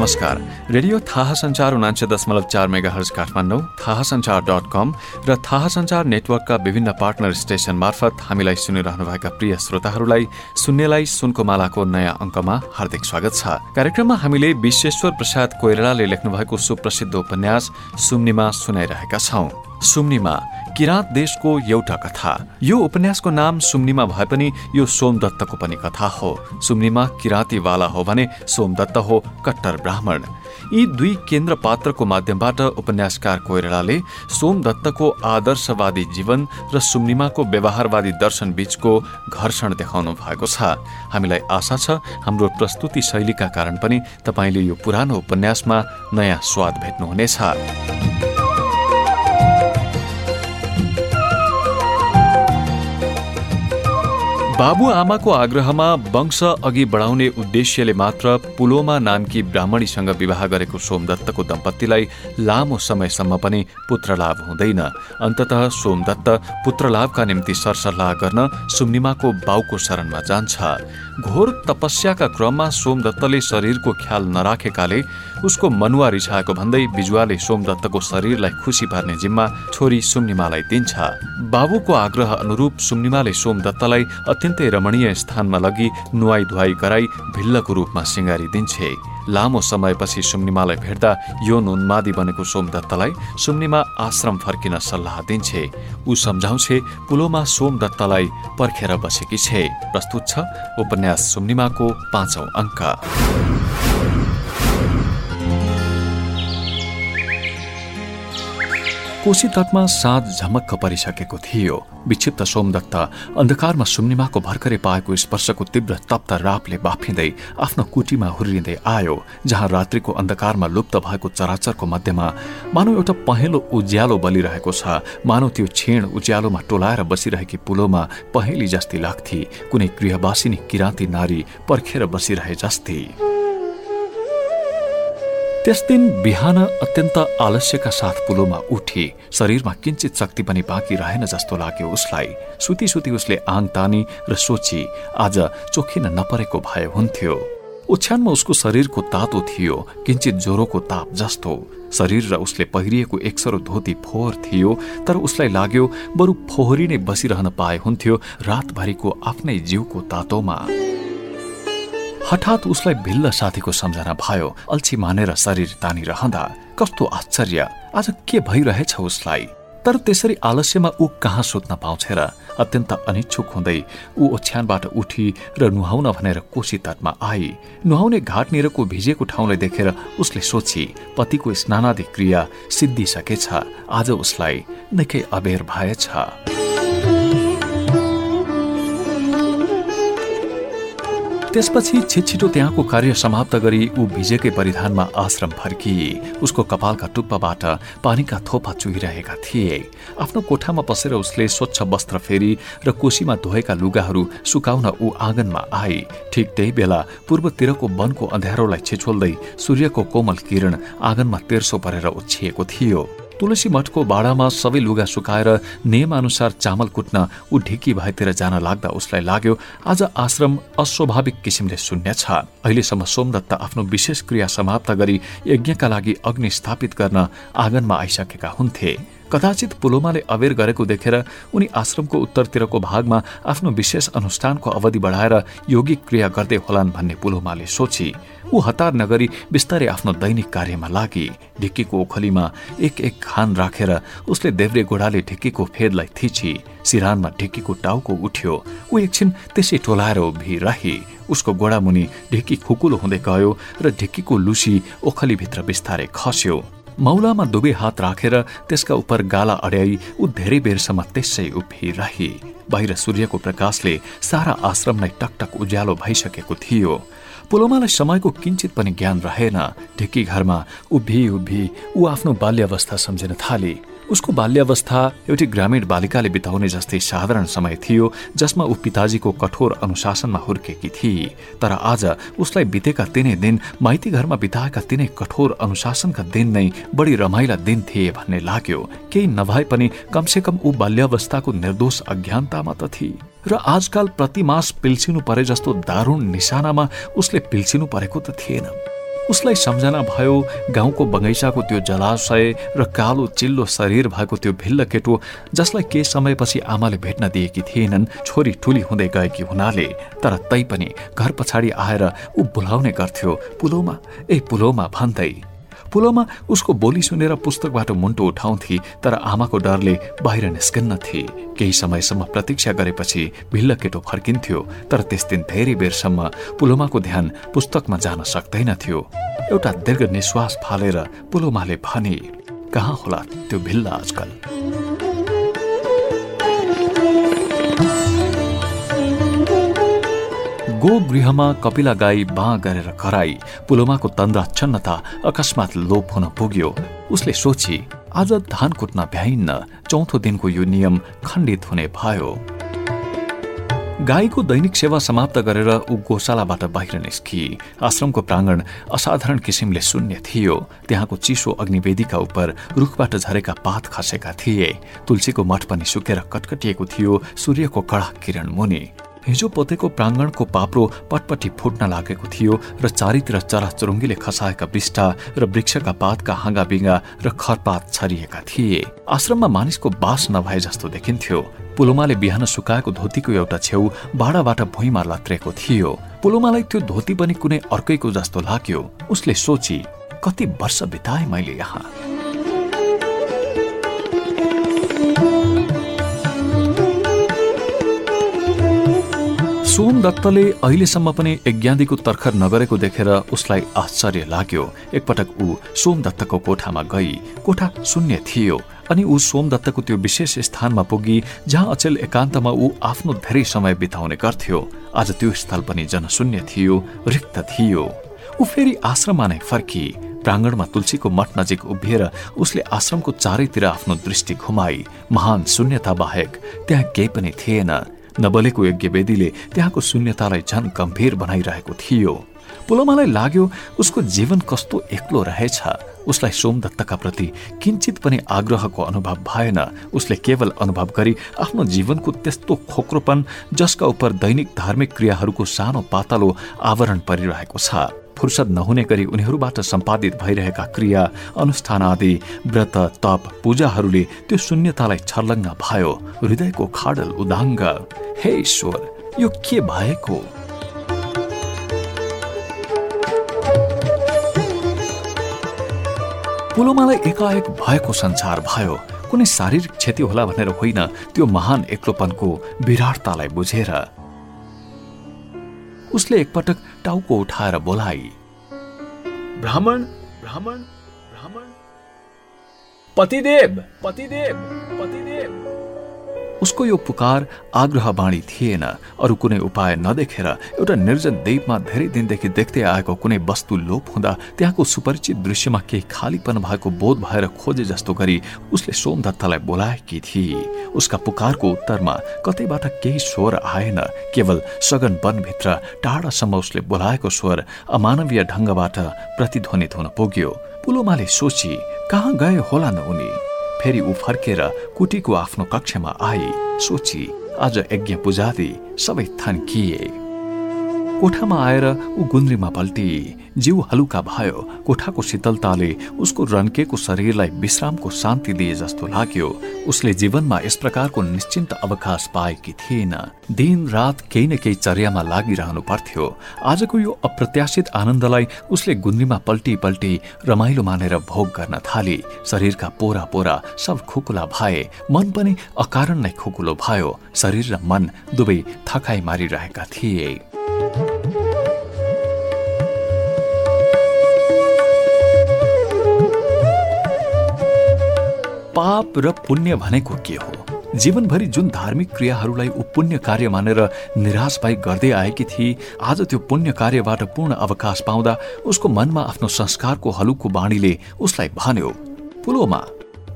Namaskar radio थाहा संचार उनान्से दशमलव चार मेगा हर्ज काठमाडौँ थाहा संचार डट कम र थाहा संचार नेटवर्कका विभिन्न पार्टनर स्टेशन मार्फत हामीलाई सुनिरहनुभएका प्रिय श्रोताहरूलाई सुन्नेलाई सुनको मालाको नयाँ अङ्कमा हार्दिक स्वागत छ। कार्यक्रममा हामीले विश्वेश्वर प्रसाद कोइरालाले लेख्नुभएको सुप्रसिद्ध उपन्यास सुम्निमा सुनाइरहेका छौं। सुम्निमा किराँत देशको एउटा कथा। यो उपन्यासको नाम सुम्निमा भए पनि यो सोमदत्तको पनि कथा हो। सुम्निमा किराँतीवाला हो भने सोमदत्त हो कट्टर ब्राह्मण। यी दुई केन्द्र पात्रको माध्यमबाट उपन्यासकार कोइरालाले सोमदत्तको आदर्शवादी जीवन र सुम्निमाको व्यवहारवादी दर्शन बीचको घर्षण देखाउनु भएको छ। हामीलाई आशा छ हाम्रो प्रस्तुति शैलीका कारण पनि तपाईँले यो पुरानो उपन्यासमा नयाँ स्वाद भेट्नुहुनेछ। बाबु आमाको आग्रहमा वंश अघि बढाउने उद्देश्यले मात्र पुलोमा नामकी ब्राह्मणीसँग विवाह गरेको सोमदत्तको दम्पतिलाई लामो समयसम्म पनि पुत्रलाभ हुँदैन। अन्तत सोमदत्त पुत्रलाभका निम्ति सरसल्लाह गर्न सुम्निमाको बाउको शरणमा जान्छ। घोर तपस्याका क्रममा सोमदत्तले शरीरको ख्याल नराखेकाले उसको मनुवा रिसाएको भन्दै बिजुवाले सोमदत्तको शरीरलाई खुसी पार्ने जिम्मा छोरी सुम्निमालाई दिन्छ। बाबुको आग्रह अनुरूप सुम्निमाले सोमदत्तलाई अत्यन्तै रमणीय स्थानमा लगी नुहाई धुवाई गराई भिल्लको रूपमा सिँगारी दिन्छे। लामो समयपछि सुम्निमालाई भेट्दा यो उन्मादी बनेको सोमदत्तलाई सुम्निमा आश्रम फर्किन सल्लाह दिन्छे। ऊ सम्झाउँछे पुलोमा सोमदत्तलाई पर्खेर बसेकी छे। प्रस्तुत छ उपन्यास सुम्निमाको पाँचौं अङ्क। कोशी तटमा साँझ झमक्क परिसकेको थियो। विक्षिप्त सोमदत्त अन्धकारमा सुम्निमाको भर्खरै पाएको स्पर्शको तीव्र तप्त रापले बाफिँदै आफ्नो कुटीमा हुर्रिँदै आयो जहाँ रात्रिको अन्धकारमा लुप्त भएको चराचरको मध्यमा मानव एउटा पहेँलो उज्यालो बलिरहेको छ। मानव त्यो क्षीण उज्यालोमा टोलाएर बसिरहेकी पुलोमा पहेँली जस्ती लाग्थे। कुनै गृहवासिनी किराँती नारी पर्खेर बसिरहे जस्ती। त्यस दिन बिहान अत्यन्त आलस्यका साथ पुलोमा उठी शरीरमा किन्चित शक्ति पनि बाँकी रहेन जस्तो लाग्यो उसलाई। सुती सुती उसले आङ तानी र सोची आज चोखिन नपरेको भए हुन्थ्यो। ओछ्यानमा उसको शरीरको तातो थियो किन्चित ज्वरोको ताप जस्तो। शरीर र उसले पहिरिएको एकसरो धोती फोहोर थियो तर उसलाई लाग्यो बरु फोहोरी नै बसिरहन पाए हुन्थ्यो रातभरिको आफ्नै जिउको तातोमा। हठात उसलाई भिल्ल साथीको सम्झना भयो अल्छी मानेर शरीर तानिरहँदा कस्तो आश्चर्य! आज के भइरहेछ उसलाई? तर त्यसरी आलस्यमा ऊ कहाँ सुत्न पाउँछ र अत्यन्त अनिच्छुक हुँदै ऊ ओछ्यानबाट उठी र नुहाउन भनेर कोशी तटमा आई। नुहाउने घाटनिरको भिजेको ठाउँलाई देखेर उसले सोची पतिको स्नानादि क्रिया सिद्धिसकेछ। आज उसलाई निकै अबेर भएछ। त्यसपछि छिटछिटो त्यहाँको कार्य समाप्त गरी ऊ भिजेकै परिधानमा आश्रम फर्किए उसको कपालका टुप्पाबाट पानीका थोपा चुहिरहेका थिए। आफ्नो कोठामा पसेर उसले स्वच्छ वस्त्र फेरी र कोशीमा धोएका लुगाहरू सुकाउन ऊ आँगनमा आए ठिक त्यही बेला पूर्वतिरको वनको अँध्यारोलाई छिछोल्दै सूर्यको कोमल किरण आँगनमा तेर्सो परेर उछिएको थियो। तुलसी मठको बाडामा सबै लुगा सुकाएर नियमअनुसार चामल कुट्न ऊ ढिकी भएतिर जान लाग्दा उसलाई लाग्यो आज आश्रम अस्वाभाविक किसिमले शून्य छ अहिलेसम्म सोमदत्त आफ्नो विशेष क्रिया समाप्त गरी यज्ञका लागि अग्नि स्थापित गर्न आँगनमा आइसकेका हुन्थे। कदाचित पुलोमाले अबेर गरेको देखेर उनी आश्रमको उत्तरतिरको भागमा आफ्नो विशेष अनुष्ठानको अवधि बढाएर यौगिक क्रिया गर्दै होलान् भन्ने पुलोमाले सोची। ऊ हतार नगरी बिस्तारै आफ्नो दैनिक कार्यमा लागि। ढिक्कीको ओखलीमा एक एक खान राखेर उसले देव्रे गोडाले ढिक्कीको फेदलाई थिची। सिरानमा ढिक्कीको टाउको उठ्यो। ऊ एकछिन त्यसै टोलाएर उभिरहे। उसको गोडामुनि ढिक्की खुकुलो हुँदै गयो र ढिक्कीको लुसी ओखलीभित्र बिस्तारै खस्यो। मौलामा दुवै हात राखेर त्यसका उप गाला अड्याई ऊ धेरै बेरसम्म त्यसै उभिरहे। बाहिर सूर्यको प्रकाशले सारा आश्रमलाई टकटक उज्यालो भइसकेको थियो। पुलोमालाई समयको किंचित पनि ज्ञान रहेन। ढिक्की घरमा उभि उभि ऊ आफ्नो बाल्यावस्था सम्झिन थाले। उसको बाल्यावस्था एउटी ग्रामीण बालिकाले बिताउने जस्तै साधारण समय थियो जसमा ऊ पिताजीको कठोर अनुशासनमा हुर्केकी थिए तर आज उसलाई बितेका तिनै दिन माइती घरमा बिताएका तिनै कठोर अनुशासनका दिन नै बढी रमाइला दिन थिए भन्ने लाग्यो। केही नभए पनि कमसे कम ऊ बाल्यावस्थाको निर्दोष अज्ञानतामा त थिए र आजकाल प्रतिमास पिल्सिनु परे जस्तो दारूण निशानामा उसले पिल्सिनु परेको त थिएन। उसलाई सम्झना भयो गाउँको बगैँचाको त्यो जलाशय र कालो चिल्लो शरीर भएको त्यो भिल्ल केटो जसलाई केही समयपछि आमाले भेट्न दिएकी थिएनन् छोरी ठुली हुँदै गएकी हुनाले तर तैपनि घर पछाडि आएर ऊ बोलाउने गर्थ्यो पुलोमा ए पुलोमा भन्दै। पुलोमा उसको बोली सुनेर पुस्तकबाट मुन्टो उठाउँथे तर आमाको डरले बाहिर निस्कन्न थिए केही समयसम्म प्रतीक्षा गरेपछि भिल्ल केटो फर्किन्थ्यो तर त्यस दिन धेरै बेरसम्म पुलोमाको ध्यान पुस्तकमा जान सक्दैनथ्यो। एउटा दीर्घ निश्वास फालेर पुलोमाले भने कहाँ होला त्यो भिल्ल आजकल? गोगृहमा कपिला गाई बाँ गरेर कराई पुलोमाको तन्द्रा छन्नता अकस्मात लोप हुन पुग्यो। उसले सोची आज धान कुट्न भ्याइन्न चौथो दिनको यो नियम खण्डित हुने भयो। गाईको दैनिक सेवा समाप्त गरेर ऊ गोशालाबाट बाहिर निस्की। आश्रमको प्राङ्गण असाधारण किसिमले शून्य थियो। त्यहाँको चिसो अग्निवेदीका उप रुखबाट झरेका पात खसेका थिए। तुलसीको मठ पनि सुकेर कटकटिएको थियो। सूर्यको कडा किरण मुनि। हिजो पोतेको प्राङ्गणको पाप्रो पटपटी फुट्न लागेको थियो र चारैतिर चराचुरुङ्गीले खसाएका बिष्टा र वृक्षका पातका हाँगाबिङ्गा र खरपात छरिएका थिए। आश्रममा मानिसको बास नभए जस्तो देखिन्थ्यो। पुलोमाले बिहान सुकाएको धोतीको एउटा छेउ बाडाबाट भुइँमा लत्रेको थियो। पुलोमालाई त्यो धोती पनि कुनै अर्कैको जस्तो लाग्यो। उसले सोची कति वर्ष बिताए मैले यहाँ? सोम दत्तले अहिलेसम्म पनि यज्ञादीको तर्खर नगरेको देखेर उसलाई आश्चर्य लाग्यो। एकपटक ऊ सोम दत्तको कोठामा गई। कोठा शून्य थियो अनि ऊ सोमदत्तको त्यो विशेष स्थानमा पुगी जहाँ अचेल एकान्तमा ऊ आफ्नो धेरै समय बिताउने गर्थ्यो। आज त्यो स्थल पनि जनशून्य थियो रिक्त थियो। ऊ फेरि आश्रममा नै फर्की। प्राङ्गणमा तुलसीको मठ नजिक उभिएर उसले आश्रमको चारैतिर आफ्नो दृष्टि घुमाई। महान शून्यता बाहेक त्यहाँ केही पनि थिएन। नबलेको यज्ञवेदीले त्यहाँको शून्यतालाई झन गम्भीर बनाइरहेको थियो। पुलोमालाई लाग्यो उसको जीवन कस्तो एक्लो रहेछ। उसलाई सोमदत्तका प्रति किंचित पनि आग्रहको अनुभव भएन। उसले केवल अनुभव गरी आफ्नो जीवनको त्यस्तो खोक्रोपन जसका उप दैनिक धार्मिक क्रियाहरूको सानो पातलो आवरण परिरहेको छ। फुर्सद नहुने गरी उनीहरूबाट सम्पादित भइरहेका क्रिया अनुष्ठान आदि व्रत तप पूजाहरूले त्यो शून्यतालाई छर्लङ्ग भयो। हृदयको खाडल उदाङ्ग। हे ईश्वर यो के भएको? पुलोमालाई एकाएक भएको संसार भयो। कुनै शारीरिक क्षति होला भनेर होइन त्यो महान एक्लोपनको विराटतालाई बुझेर। उसले एकपटक टाउको उठाएर बोलाई ब्राह्मण ब्राह्मण ब्राह्मण। पतिदेव पतिदेव पतिदेव। उसको यो पुकार आग्रह बाणी थिएन। अरू कुनै उपाय नदेखेर एउटा निर्जन द्वीपमा धेरै दिनदेखि देख्दै आएको कुनै वस्तु लोप हुँदा त्यहाँको सुपरिचित दृश्यमा केही खालीपन भएको बोध भएर खोजे जस्तो गरी उसले सोमदत्तलाई बोलाएकी थिए उसका पुकारको उत्तरमा कतैबाट केही स्वर आएन। केवल सगन वनभित्र टाढासम्म उसले बोलाएको स्वर अमानवीय ढङ्गबाट प्रतिध्वनित हुन पुग्यो। पुलोमाले सोची कहाँ गए होला न उनी? फेरि ऊ फर्केर कुटीको आफ्नो कक्षमा आई सोची आज यज्ञ पुजादी सबै थन्किए। कोठामा आएर ऊ गुन्द्रीमा पल्टी। जिउ हलुका भयो कोठाको शीतलताले उसको रन्केको शरीरलाई विश्रामको शान्ति दिए जस्तो लाग्यो। उसले जीवनमा यस प्रकारको निश्चिन्त अवकाश पाएकी थिएन। दिन रात केही न केही चर्यामा लागिरहनु पर्थ्यो। आजको यो अप्रत्याशित आनन्दलाई उसले गुन्द्रीमा पल्टी पल्टी रमाइलो मानेर भोग गर्न थाली। शरीरका पोरा पोरा सब खुकुला भए मन पनि अकारण नै खुकुलो भयो। शरीर र मन दुवै थकाई मारिरहेका थिए। पाप र पुण्य भनेको के हो? जीवनभरि जुन धार्मिक क्रियाहरूलाई ऊ पुण्य कार्य मानेर निराश भई गर्दै आएकी थिए आज त्यो पुण्य कार्यबाट पूर्ण अवकाश पाउँदा उसको मनमा आफ्नो संस्कारको हलुको बाणीले उसलाई भन्यो पुलोमा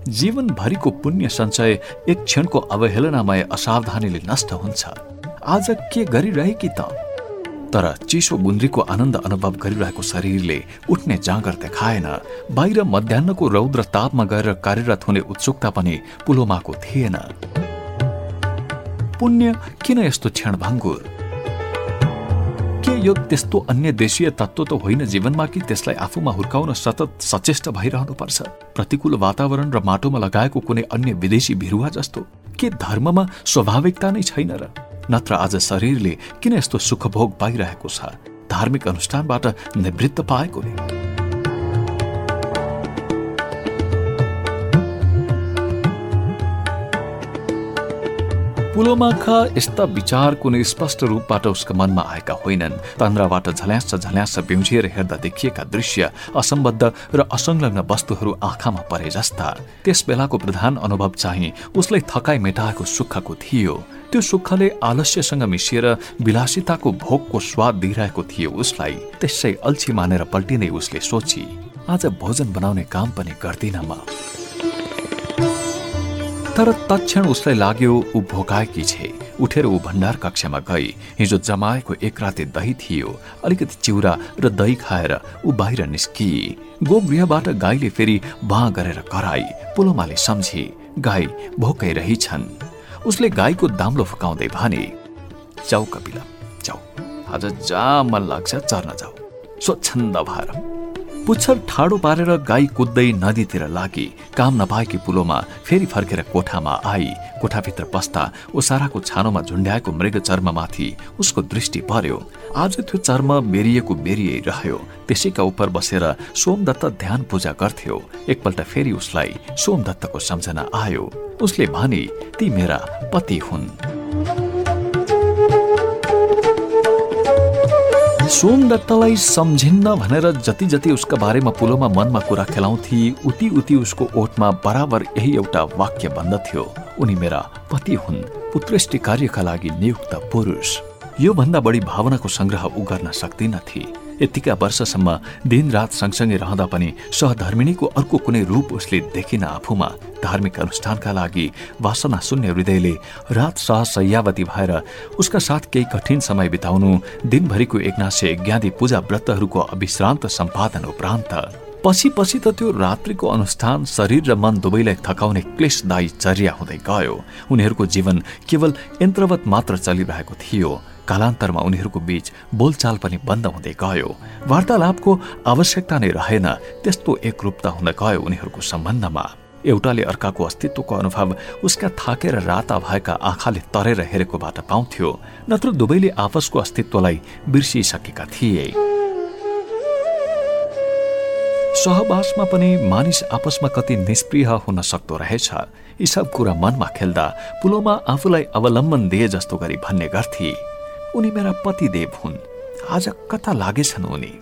जीवनभरिको पुण्य सञ्चय एक क्षणको अवहेलनामय असावधानीले नष्ट हुन्छ। आज के गरिरहेकी त? तर चिसो बुन्द्रीको आनन्द अनुभव गरिरहेको शरीरले उठ्ने जाँगर देखाएन। बाहिर मध्याहको रौद्र तापमा गएर कार्यरत हुने उत्सुकता पनि पुलोमाको थिएन। पुण्य किन यस्तो क्षणभङ्गुर? के यो त्यस्तो अन्य देशीय तत्त्व त होइन जीवनमा कि त्यसलाई आफूमा हुर्काउन सतत सचेष्ट भइरहनुपर्छ? प्रतिकूल वातावरण र माटोमा लगाएको कुनै अन्य विदेशी बिरुवा जस्तो। के धर्ममा स्वाभाविकता नै छैन र? नत्र आज शरीरले किन यस्तो सुखभोग पाइरहेको छ? धार्मिक अनुष्ठानबाट निवृत्त पाएकोले। पुलोमाका यस्ता विचार कुनै स्पष्ट रूपबाट उसका मनमा आएका होइनन्। तन्द्राबाट झल्यास झल्यास बिउजिएर हेर्दा देखिएका दृश्य असम्बद्ध र असंलग्न वस्तुहरू आँखामा परे जस्ता। त्यस बेलाको प्रधान अनुभव चाहिँ उसलाई थकाइ मेटाएको सुखको थियो। त्यो सुखले आलस्यसँग मिसिएर विलासिताको भोगको स्वाद दिइरहेको थियो उसलाई। त्यसै अल्छी मानेर पल्टिँदै उसले सोची आज भोजन बनाउने काम पनि गर्दिन म। तर तक्षण उसलाई लाग्यो ऊ भोकाएकी छे। उठेर ऊ भण्डार कक्षमा गई। हिजो जमाएको एक राते दही थियो। अलिकति चिउरा र दही खाएर ऊ बाहिर निस्की। गोगृहबाट गाईले फेरि बाँ गरेर कराई। पुलोमाले सम्झे गाई भोकै रहिछन्। उसले गाईको दाम्लो फुकाउँदै भने जाऊ कपिला जाऊ। आज जहाँ मन लाग्छ चर्न जाऊ। स्वच्छन्द भएर पुच्छर ठाडो पारेर गाई कुद्दै नदीतिर लागि। काम नपाएकी पुलोमा फेरि फर्केर कोठामा आई। कोठाभित्र पस्दा ओसाराको छानोमा झुन्ड्याएको मृग चर्ममाथि उसको दृष्टि पर्यो। आज त्यो चर्म बेरिएको बेरिए रह्यो। त्यसैका उपर बसेर सोमदत्त ध्यान पूजा गर्थ्यो। एकपल्ट फेरि उसलाई सोमदत्तको सम्झना आयो। उसले भने ती मेरा पति हुन्। सोमदत्तलाई सम्झिन्न भनेर जति जति उसका बारेमा पुलोमा मनमा कुरा खेलाउँथे उति उति उसको ओठमा बराबर यही एउटा वाक्य बन्दथ्यो उनी मेरा पति हुन् पुत्रेष्टि कार्यका लागि नियुक्त पुरुष। यो भन्दा बढी भावनाको संग्रह ऊ गर्न सक्दिनथे यतिका वर्षसम्म दिनरात सँगसँगै रहँदा पनि सहधर्मिणीको अर्को कुनै रूप उसले देखिन आफूमा। धार्मिक अनुष्ठानका लागि वासना शून्य हृदयले रात सहसयावती भएर उसका साथ केही कठिन समय बिताउनु दिनभरिको एकनाशे यज्ञादि पूजा व्रतहरूको अविश्रान्त सम्पादन उपरान्त। पछि पछि त त्यो रात्रिको अनुष्ठान शरीर र मन दुवैलाई थकाउने क्लेशदायी चर्या हुँदै गयो। उनीहरूको जीवन केवल यन्त्रवत मात्र चलिरहेको थियो। कालान्तरमा उनीहरूको बीच बोलचाल पनि बन्द हुँदै गयो। वार्तालापको आवश्यकता नै रहेन त्यस्तो एकरूपता हुँदै गयो उनीहरूको सम्बन्धमा। एउटाले अर्काको अस्तित्वको अनुभव उसका थाकेर राता भएका आँखाले तरेर हेरेकोबाट पाउँथ्यो नत्र दुवैले आपसको अस्तित्वलाई बिर्सिसकेका थिए। सहवासमा पनि मानिस आपसमा कति निष्प्रिय हुन सक्दो रहेछ। यी सब कुरा मनमा खेल्दा पुलोमा आफूलाई अवलम्बन दिए जस्तो गरी भन्ने गर्थे। उनी मेरा पतिदेव हुन्। आज कता लागेछन् उनी।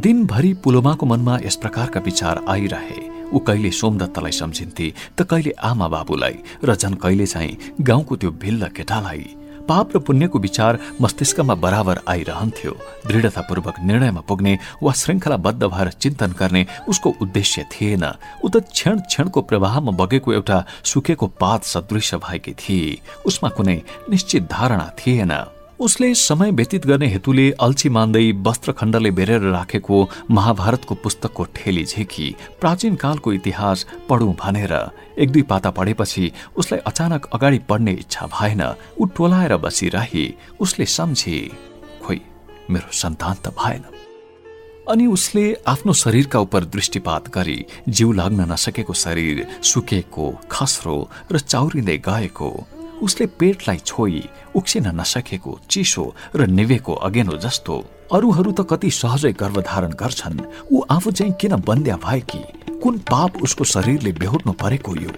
दिनभरि पुलोमाको मनमा यस प्रकारका विचार आइरहे। ऊ कहिले सोमदत्तलाई सम्झिन्थे त कहिले आमा बाबुलाई र झन् कहिले चाहिँ गाउँको त्यो भिल्ल केटालाई। पाप र पुण्यको विचार मस्तिष्कमा बराबर आइरहन्थ्यो। दृढतापूर्वक निर्णयमा पुग्ने वा श्रृङ्खलाबद्ध भएर चिन्तन गर्ने उसको उद्देश्य थिएन। ऊ त क्षण क्षणको प्रवाहमा बगेको एउटा सुकेको पात सदृश भएकी थिए। उसमा कुनै निश्चित धारणा थिएन। उसले समय व्यतीत गर्ने हेतुले अल्छी मान्दै वस्त्रखण्डले बेरेर राखेको महाभारतको पुस्तकको ठेली झेकी प्राचीन कालको इतिहास पढौँ भनेर एक दुई पाता पढेपछि उसलाई अचानक अगाडि पढ्ने इच्छा भएन। ऊ टोलाएर बसिरहे। उसले सम्झे खोइ मेरो सन्तान त भएन। अनि उसले आफ्नो शरीरका उप दृष्टिपात गरी जिउ लाग्न नसकेको शरीर सुकेको खस्रो र चाउरिँदै गएको उसले पेटलाई छोई उक्सिन नसकेको चिसो र निवेको अगेनो जस्तो अरूहरू त कति सहजै गर्भधारण गर्छन्। ऊ आफू चाहिँ किन बन्द्या भएकी कुन पाप उसको शरीरले बेहोर्नु परेको यो?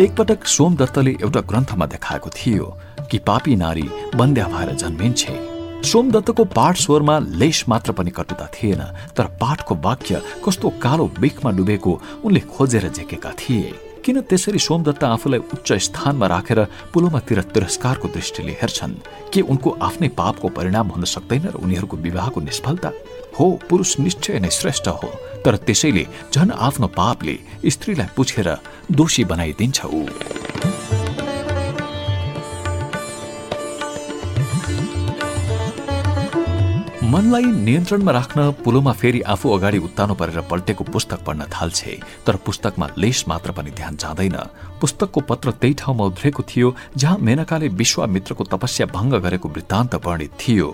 एकपटक सोमदत्तले एउटा ग्रन्थमा देखाएको थियो कि पापी नारी बन्द्या भएर जन्मिन्छे। सोमदत्तको पाठ स्वरमा लेश मात्र पनि कटुता थिएन तर पाठको वाक्य कस्तो कालो बिखमा डुबेको उनले खोजेर झेकेका थिए। किन त्यसरी सोमदत्त आफूलाई उच्च स्थानमा राखेर पुलोमातिर तिरस्कारको दृष्टिले हेर्छन्? के उनको आफ्नै पापको परिणाम हुन सक्दैन र उनीहरूको विवाहको निष्फलता? हो पुरुष निश्चय नै श्रेष्ठ हो तर त्यसैले झन आफ्नो पापले स्त्रीलाई पुछेर दोषी बनाइदिन्छ। ऊ मनलाई नियन्त्रणमा राख्न पुलोमा फेरि आफू अगाडि उत्तानो परेर पल्टेको पुस्तक पढ्न थाल्छे तर पुस्तकमा लेस मात्र पनि ध्यान जाँदैन। पुस्तकको पत्र त्यही ठाउँमा उध्रेको थियो जहाँ मेनकाले विश्वामित्रको तपस्या भङ्ग गरेको वृत्तान्त वर्णित थियो।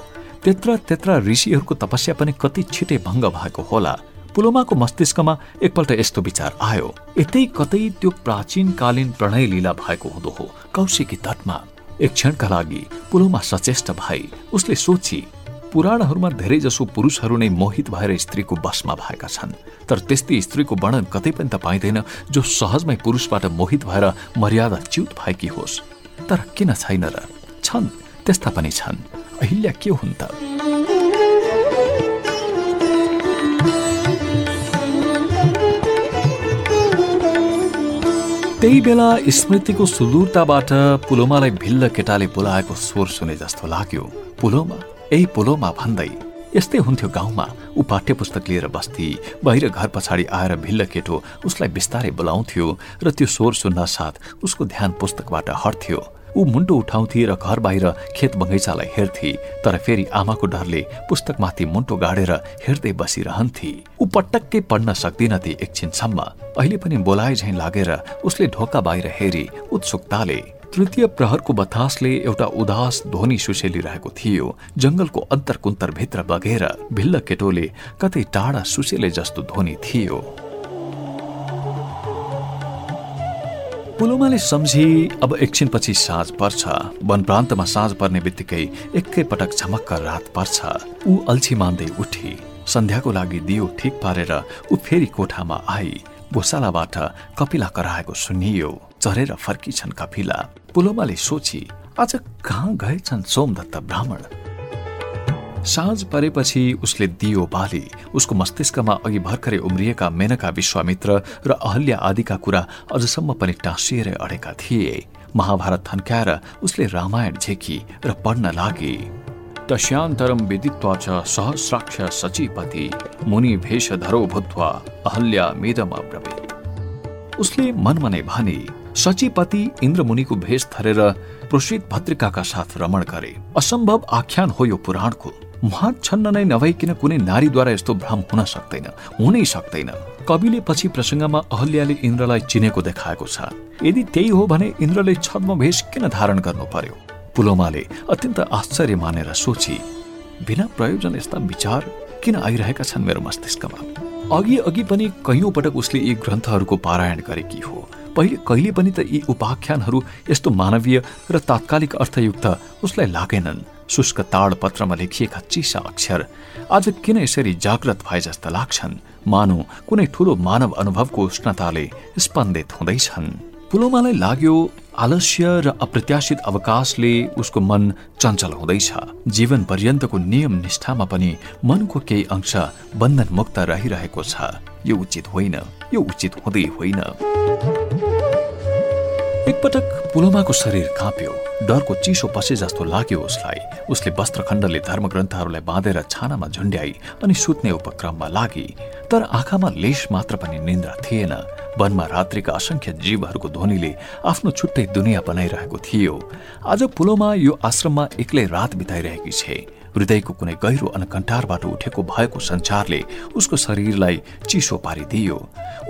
त्यत्र त्यत्र ऋषिहरूको तपस्या पनि कति छिटै भङ्ग भएको होला। पुलोमाको मस्तिष्कमा एकपल्ट यस्तो विचार आयो यतै कतै त्यो प्राचीनकालीन प्रणय लीला भएको हुँदो हो कौशिकी तटमा। एक क्षणका लागि पुलोमा सचेष्ट भई उसले सोची पुराणहरूमा धेरैजसो पुरुषहरू नै मोहित भएर स्त्रीको बसमा भएका छन्। तर त्यस्तै स्त्रीको वर्णन कतै पनि त पाइँदैन जो सहजमै पुरुषबाट मोहित भएर मर्यादा च्युत भएकी होस्। तर किन छैन र? छन् त्यस्ता पनि छन्। अहिल्या के हुन् त? त्यही बेला स्मृतिको सुदूरताबाट पुलोमालाई भिल्ल केटाले बोलाएको स्वर सुने जस्तो लाग्यो। पुलोमा ए पोलोमा भन्दै यस्तै हुन्थ्यो गाउँमा ऊ पाठ्य पुस्तक लिएर बस्थे बाहिर घर पछाडि आएर भिल्ल केटो उसलाई बिस्तारै बोलाउँथ्यो र त्यो स्वर सुन्न साथ उसको ध्यान पुस्तकबाट हट्थ्यो। ऊ मुन्टो उठाउँथे र घर बाहिर खेत बगैँचालाई हेर्थे तर फेरि आमाको डरले पुस्तकमाथि मुन्टो गाडेर हेर्दै बसिरहन्थे। ऊ पटक्कै पढ्न सक्दिनथे एकछिनसम्म। अहिले पनि बोलाए झैँ लागेर उसले ढोका बाहिर हेरी उत्सुकताले तृतीय प्रहरको बतासले एउटा उदास ध्वनि सुसेलिरहेको थियो। जंगलको अन्तरकुन्तर भित्र बगेर भिल्ल केटोले कतै टाढा सुसेले जस्तो ध्वनि थियो। पुलोमाले सम्झी अब एकछिनपछि साँझ पर्छ। वन प्रान्तमा साँझ पर्ने बित्तिकै एकै पटक झमक्क रात पर्छ। ऊ अल्छी मान्दै उठी। सन्ध्याको लागि दियो ठिक पारेर ऊ फेरि कोठामा आई। भोसालाबाट कपिला कराएको सुनियो। चरेर फर्किछन् कपिला। पुलोमाले सोची आज कहाँ गएछन् सोमदत्त ब्राह्मण? साँझ परेपछि उसले दियो बाली। उसको मस्तिष्कमा अघि भर्खरै उम्रिएका मेनका विश्वामित्र र अहल्या आदिका कुरा अझसम्म पनि टाँसिएर अडेका थिए। महाभारत थन्क्याएर उसले रामायण झेकी र पढ्न लागे। तस्यान्तरम विदित्वा च सहस्राक्ष सचिपति मुनि भेषधरो भूत्वा अहल्या मेदम उसले मनमा नै भने सचिपति इन्द्रमुनिको भेष धरेर प्रोषित भद्रिकाका साथ रमण गरे। असम्भव आख्यान हो यो पुराणको। छन्न नै नभइकन कुनै नारीद्वारा यस्तो भ्रम हुन सक्दैन हुनै सक्दैन। कविले पछि प्रसङ्गमा अहल्याले इन्द्रलाई चिनेको देखाएको छ। यदि त्यही हो भने इन्द्रले छद्म भेष किन धारण गर्नु पर्यो? पुलोमाले अत्यन्त आश्चर्य मानेर सोची बिना प्रयोजन यस्ता विचार किन आइरहेका छन् मेरो मस्तिष्कमा? अघि अघि पनि कैयौँ पटक उसले यी ग्रन्थहरूको पारायण गरेकी हो? पहिले कहिले पनि त यी उपाख्यानहरू यस्तो मानवीय र तात्कालिक अर्थयुक्त उसलाई लागेनन्। शुष्क ताडपत्रमा लेखिएका चिसा अक्षर। आज किन यसरी जागृत भए जस्ता लाग्छन्? मानौ कुनै ठूलो मानव अनुभवको उष्णताले स्पन्दित हुँदैछन्। पुलोमालाई लाग्यो आलस्य र अप्रत्याशित अवकाशले उसको मन चञ्चल हुँदैछ। जीवन पर्यन्तको नियम निष्ठामा पनि मनको केही अंश बन्धन मुक्त रहिरहेको छ। यो उचित होइन यो उचित हुँदै होइन। एकपटक पुलोमाको शरीर काँप्यो। डरको चिसो पसे जस्तो लाग्यो उसलाई। उसले वस्त्रखण्डले धर्मग्रन्थहरूलाई बाँधेर छानामा झुन्ड्याई अनि सुत्ने उपक्रममा लागि। तर आँखामा लेश मात्र पनि निन्द्रा थिएन। वनमा रात्रिका असंख्य जीवहरूको ध्वनिले आफ्नो छुट्टै दुनियाँ बनाइरहेको थियो। आज पुलोमा यो आश्रममा एक्लै रात बिताइरहेकी छे। हृदयको कुनै गहिरो अनकन्टारबाट उठेको भएको संसारले उसको शरीरलाई चिसो पारिदियो।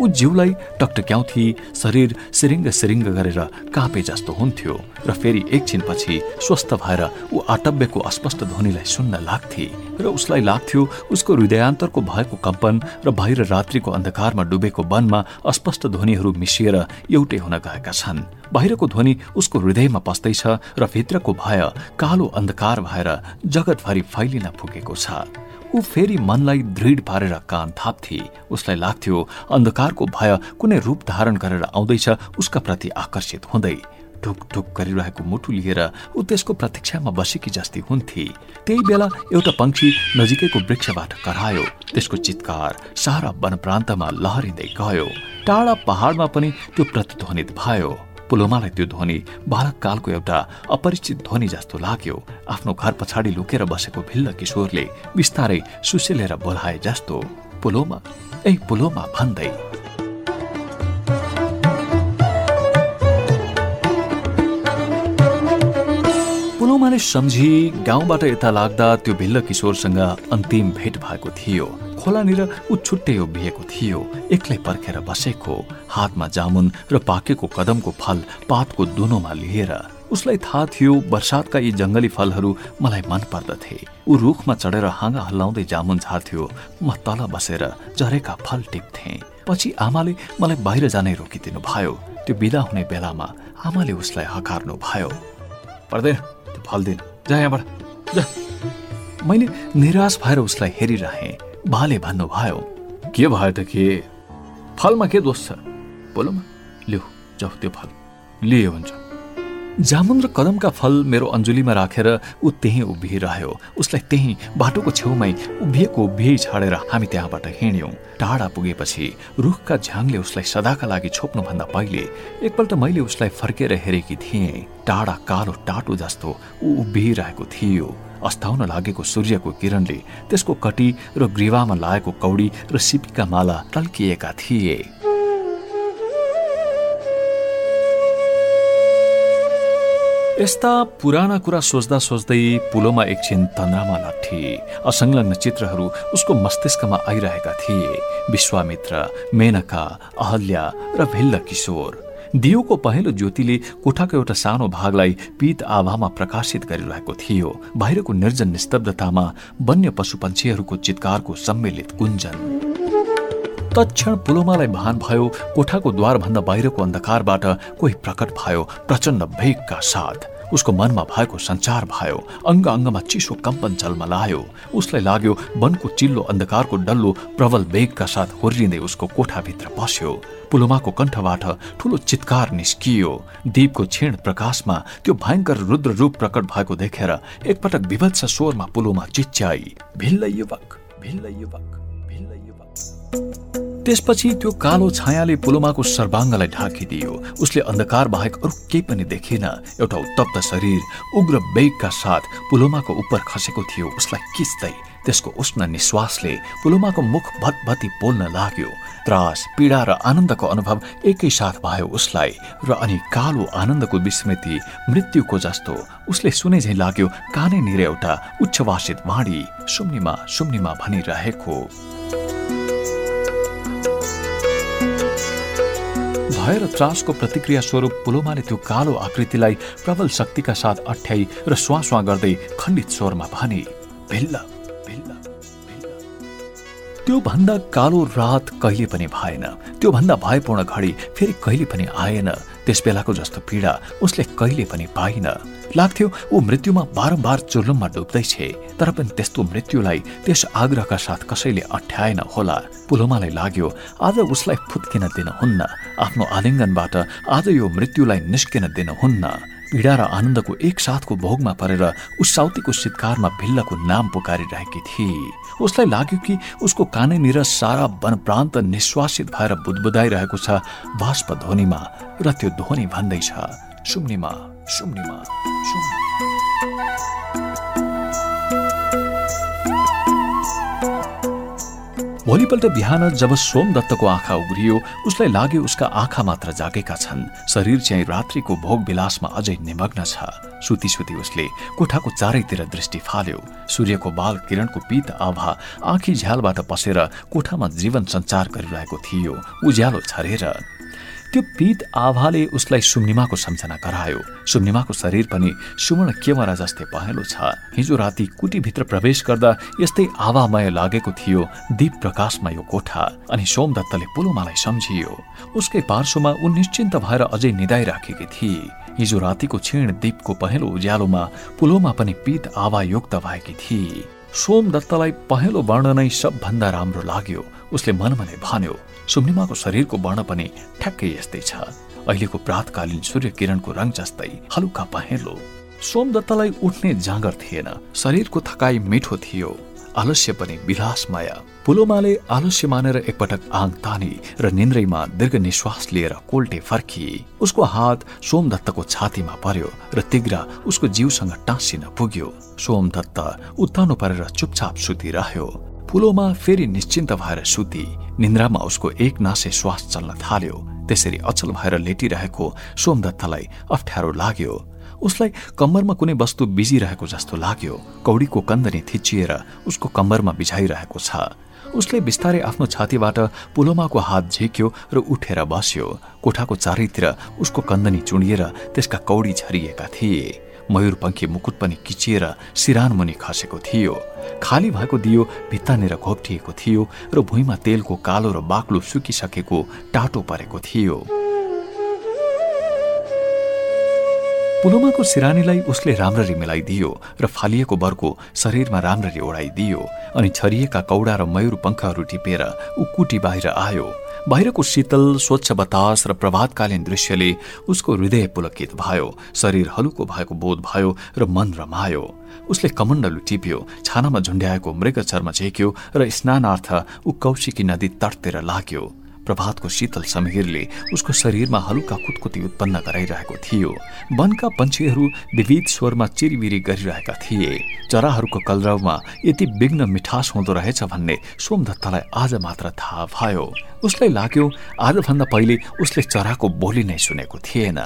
ऊ जिउलाई टकटक्याउँथी शरीर सिरिङ्ग सिरिङ्ग गरेर काँपे जस्तो हुन्थ्यो। र फेरि एकछिनपछि स्वस्थ भएर ऊ आटव्यको अस्पष्ट ध्वनिलाई सुन्न लाग्थे र उसलाई लाग्थ्यो उसको हृदयान्तरको भएको कम्पन र बाहिर रात्रिको अन्धकारमा डुबेको वनमा अस्पष्ट ध्वनिहरू मिसिएर एउटै हुन गएका छन्। बाहिरको ध्वनि उसको हृदयमा पस्दैछ र भित्रको भय कालो अन्धकार भएर जगतभरि फैलिन पुगेको छ। ऊ फेरि मनलाई दृढ पारेर कान थाप्थे। उसलाई लाग्थ्यो अन्धकारको भय कुनै रूप धारण गरेर आउँदैछ उसका प्रति आकर्षित हुँदै। ढुक ढुक गरिरहेको मुटु लिएर ऊ त्यसको प्रतीक्षामा बसेकी जस्ती हुन्थे। त्यही बेला एउटा पंक्षी नजिकैको वृक्षबाट करायो। त्यसको चितकार सारा वन प्रान्तमा लहरिँदै गयो। टाढा पहाडमा पनि त्यो प्रतिध्वनित भयो। पुलोमालाई त्यो ध्वनि बालककालको एउटा अपरिचित ध्वनि जस्तो लाग्यो। आफ्नो घर पछाडि लुकेर बसेको भिल्ल किशोरले बिस्तारै सुसेलेर बोलाए जस्तो पुलोमा ए पुलोमा भन्दै पुलोमाले सम्झी गाउँबाट यता लाग्दा त्यो भिल्ल किशोरसँग अन्तिम भेट भएको थियो। खोलानिर ऊ छुट्टै उभिएको थियो। एक्लै पर्खेर बसेको हातमा जामुन र पाकेको कदमको फल पातको दुनोमा लिएर। उसलाई थाहा थियो वर्षातका यी जङ्गली फलहरू मलाई मन पर्दथे ऊ रुखमा चढेर हाँगा हल्लाउँदै जामुन झार्थ्यो। म तल बसेर झरेका फल टिप्थे। पछि आमाले मलाई बाहिर जानै रोकिदिनु भयो त्यो बिदा हुने बेलामा आमाले उसलाई हकार्नु भयो पर्दैन त्यो फल दिन जा यहाँबाट। जा। मैले निराश भएर उसलाई हेरिरहेँ बाले भन्नुभयो के भयो त के? फलमा के दोष छ? बोलौँ लिऊ जाऊ त्यो फल। लियो हुन्छ जामुन र कदमका फल मेरो अञ्जुलीमा राखेर ऊ त्यहीँ उभिरह्यो। उसलाई त्यहीँ बाटोको छेउमै उभिएको उभिए छाडेर हामी त्यहाँबाट हिँड्यौँ। टाढा पुगेपछि रुखका झ्याङले उसलाई सदाका लागि छोप्नुभन्दा पहिले एकपल्ट मैले उसलाई फर्केर हेरेकी थिएँ। टाढा कालो टाटो जस्तो ऊ उभिरहेको थियो। अस्ताउन लागेको सूर्यको किरणले त्यसको कटी र ग्रीवामा लागेको कौडी र सिपीका माला टल्किएका थिए। यस्ता पुराना कुरा सोच्दा सोच्दै पुलोमा एकछिन तन्द्रामा लट्ठी असंलग्न चित्रहरू उसको मस्तिष्कमा आइरहेका थिए। विश्वामित्र मेनका अहल्या र भिल्ल किशोर। दियोको पहेँलो ज्योतिले कोठाको एउटा सानो भागलाई पीत आभामा प्रकाशित गरिरहेको थियो। बाहिरको निर्जन निस्तब्धतामा वन्य पशुपन्छीहरूको चितकारको सम्मिलित गुन्जन तत्क्षण पुलोमालाई भान भयो। कोठाको द्वारभन्दा बाहिरको अन्धकारबाट कोही प्रकट भयो। प्रचण्ड भेगका साथ उसको मनमा भएको सञ्चार भयो। अङ्ग अङ्गमा चिसो कम्पन लायो उसलाई लाग्यो वनको चिल्लो अन्धकारको डल्लो प्रबल वेगका साथ होर्रिँदै उसको कोठाभित्र पस्यो पुलोमाको कण्ठबाट ठुलो चितकार निस्कियो। दीपको क्षीण प्रकाशमा त्यो भयङ्कर रुद्र रूप प्रकट भएको देखेर एकपटक विभत्स स्वरमा पुलोमा चिच्याई भिल्ल युवक भिल्ल युवक भिल्ल युवक। त्यसपछि त्यो कालो छायाले पुलोमाको सर्वाङ्गलाई ढाकिदियो। उसले अन्धकार बाहेक अरू केही पनि देखेन। एउटा उत्तप्त शरीर उग्र बेगका साथ पुलोमाको उप खसेको थियो। उसलाई किच्दै त्यसको उष्ण निश्वासले पुलोमाको मुख भतभती पोल्न लाग्यो। त्रास पीडा र आनन्दको अनुभव एकैसाथ भयो उसलाई र अनि कालो आनन्दको विस्मृति मृत्युको जस्तो। उसले सुने झै लाग्यो काने निर एउटा उच्छवासित वाणी सुम्निमा सुम्निमा भनिरहेको। भय र त्रासको प्रतिक्रिया स्वरूप पुलोमाले त्यो कालो आकृतिलाई प्रबल शक्तिका साथ अठ्याई र स्वास्वा गर्दै खण्डित स्वरमा भने त्यो भन्दा कालो रात कहिले पनि भएन। त्यो भन्दा भयपूर्ण घडी फेरि कहिले पनि आएन। त्यस बेलाको जस्तो पीडा उसले कहिले पनि पाइन। लाग्थ्यो ऊ मृत्युमा बारम्बार चुर्लुममा डुब्दैछ। तर पनि त्यस्तो मृत्युलाई त्यस आग्रहका साथ कसैले अठ्याएन होला। पुलोमालाई लाग्यो आज उसलाई फुत्किन दिनुहुन्न। आफ्नो आलिङ्गनबाट आज यो मृत्युलाई निस्किन दिनुहुन्न। पीडा र आनन्दको एक साथको भोगमा परेर उसाउतीको शीतकारमा भिल्लको नाम पुकारिरहेकी थिए उसलाई लाग्यो कि उसको कानेनिर सारा वनप्रान्त निश्वासित भएर बुदबुदाइरहेको छ बाष्प ध्वनिमा र त्यो ध्वनि भन्दैछ सुम्निमा। सुम्निमा भोलिपल्ट बिहान जब सोमदत्तको आँखा उग्रियो उसलाई लाग्यो उसका आँखा मात्र जागेका छन्। शरीर चाहिँ रात्रिको भोग विलासमा अझै निमग्न छ। सुती सुती उसले कोठाको चारैतिर दृष्टि फाल्यो। सूर्यको बाल किरणको पीत आभा आँखी झ्यालबाट पसेर कोठामा जीवन सञ्चार गरिरहेको थियो। उज्यालो छरेर त्यो पीत आभाले उसलाई सुम्निमाको सम्झना गरायो। सुम्निमाको शरीर पनि सुवर्ण केवरा जस्तै पहेँलो छ। हिजो राति कुटीभित्र प्रवेश गर्दा यस्तै आवामय लागेको थियो दीप प्रकाशमा यो कोठा अनि सोमदत्तले पुलोमालाई सम्झियो। उसकै पार्श्वमा ऊ निश्चिन्त भएर अझै निदाइराखेकी थिए हिजो रातिको क्षीण दीपको पहेँलो उज्यालोमा पुलोमा पनि पीत आवायुक्त भएकी थिए सोमदत्तलाई पहेँलो वर्ण नै सबभन्दा राम्रो लाग्यो। उसले मनमनै भन्यो सुम्निमाको शरीरको वर्ण पनि ठ्याक्कै यस्तै छ। अहिलेको प्रातकालीन सूर्य किरणको रङ जस्तै हलुका पहेँलो। सोमदत्तलाई उठ्ने जाँगर थिएन। शरीरको थकाई मिठो थियो। आलस्य पनि विलासमय। पुलोमाले आलस्य मानेर एकपटक आङ तानी र निन्द्रैमा दीर्घ निश्वास लिएर कोल्टे फर्किए उसको हात सोमदत्तको छातीमा पर्यो र तिग्रा उसको जिउसँग टाँसिन पुग्यो। सोमदत्त उत्तानो परेर चुपचाप सुतिरह्यो। पुलोमा फेरि निश्चिन्त भएर सुती निन्द्रामा उसको एक नासे श्वास चल्न थाल्यो। त्यसरी अचल भएर लेटिरहेको सोमदत्तलाई अप्ठ्यारो लाग्यो। उसलाई कम्मरमा कुनै वस्तु बिजिरहेको जस्तो लाग्यो। कौडीको कन्दनी थिचिएर उसको कम्मरमा बिझाइरहेको छ। उसले बिस्तारै आफ्नो छातीबाट पुलोमाको हात झिक्यो र उठेर बस्यो। कोठाको चारैतिर उसको कन्दनी चुडिएर त्यसका कौडी झरिएका थिए। मयूरपङ्खी मुकुट पनि किचिएर सिरानमुनि खसेको थियो। खाली भएको दियो भित्तानेर घोप्टिएको थियो र भुइँमा तेलको कालो र बाक्लो सुकिसकेको टाटो परेको थियो। पुलोमाको सिरानीलाई उसले राम्ररी मिलाइदियो र फालिएको बर्को शरीरमा राम्ररी ओढाइदियो अनि छरिएका कौडा र मयूर पङ्खहरू टिपेर ऊ कुटी बाहिर आयो। बाहिरको शीतल स्वच्छ बतास र प्रभातकालीन दृश्यले उसको हृदय पुलकित भयो शरीर हलुको भएको बोध भयो र मन रमायो। उसले कमण्डलु टिप्यो छानामा झुन्ड्याएको मृग चर्म झेक्यो र स्नानार्थ ऊ कौशिकी नदी तटतिर लाग्यो। प्रभातको शीतल समीरले उसको शरीरमा हलुका कुतकुती उत्पन्न गराइरहेको थियो। वनका पन्छीहरू विविध स्वरमा चिरिबिरी गरिरहेका थिए। चराहरूको कलरवमा यति विघ्न मिठास हुँदो रहेछ भन्ने सोमदत्तलाई आज मात्र थाहा भयो। उसलाई लाग्यो आजभन्दा पहिले उसले चराको बोली नै सुनेको थिएन।